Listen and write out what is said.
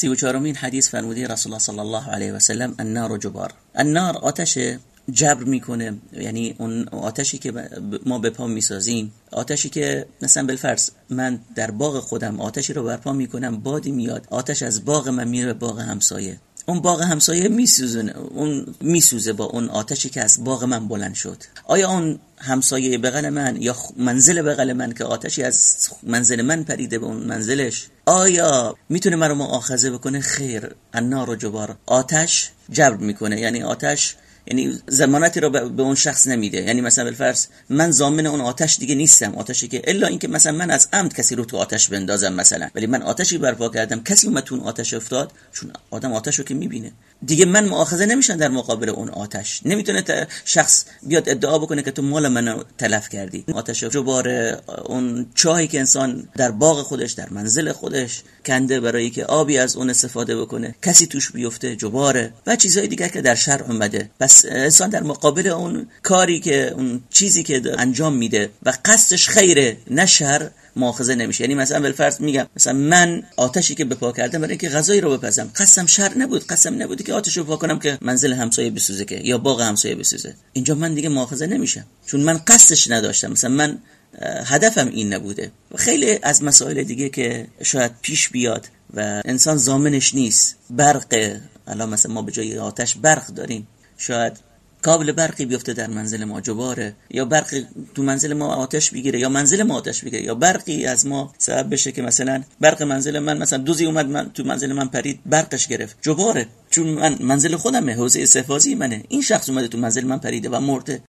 سی و چهارمین حدیث فرموده رسول الله صلی الله علیه و سلم النار جبار. النار آتش جبر می‌کنه. یعنی اون آتشی که ما به پا می‌سازیم آتشی که مثلا بالفرض من در باغ خودم آتشی رو برپا می‌کنم بادی میاد آتش از باغ من میره باغ همسایه. اون باغ همسایه میسوزه اون میسوزه با اون آتشی که از باغ من بلند شد. آیا اون همسایه بغل من یا منزل بغل من که آتشی از منزل من پریده به اون منزلش؟ آیا می‌تونه مرا مؤاخذه بکنه؟ خیر. النار و جبار. آتش جبر می‌کنه. یعنی آتش یعنی زمانتی رو به اون شخص نمیده. یعنی مثلا بالفرض من زامن اون آتش دیگه نیستم. آتشی که الا اینکه مثلا من از عمد کسی رو تو آتش بندازم مثلا. ولی من آتشی برپا کردم. کسی اومد تو اون آتش افتاد چون آدم آتش رو که می‌بینه. دیگه من مؤاخذه نمیشن در مقابل اون آتش. نمی‌تونه شخص بیاد ادعا بکنه که تو مال من تلف کردی. آتش جبار اون چاهی که انسان در باغ خودش در منزل خودش کنده برای که آبی از اون استفاده بکنه کسی توش بیفته جباره و چیزهای دیگر که در شرع اومده. پس انسان در مقابل اون کاری که اون چیزی که انجام میده و قصدش خیره نه شر مؤاخذه نمیشه. یعنی مثلا بالفرض میگم مثلا من آتشی که بپا کردم برای اینکه غذایی رو بپزم. قسم شر نبود قسم نبود که آتش رو پا کنم که منزل همسایه بسوزه که یا باغ همسایه بسوزه. اینجا من دیگه مؤاخذه نمیشم. چون من قصدش نداشتم. مثلا من هدفم این نبوده. و خیلی از مسائل دیگه که شاید پیش بیاد و انسان زامنش نیست. برق الان مثلا ما به جای آتش برق داریم. شاید کابل برقی بیفته در منزل ما جباره. یا برق تو منزل ما آتش بگیره یا منزل ما آتش بگیره یا برقی از ما سبب بشه که مثلا برق منزل من مثلا دوزی اومد من تو منزل من پرید برقش گرفت. جباره. چون من منزل خودمه حوزه استحفاظی منه. این شخص اومده تو منزل من پریده و مرده.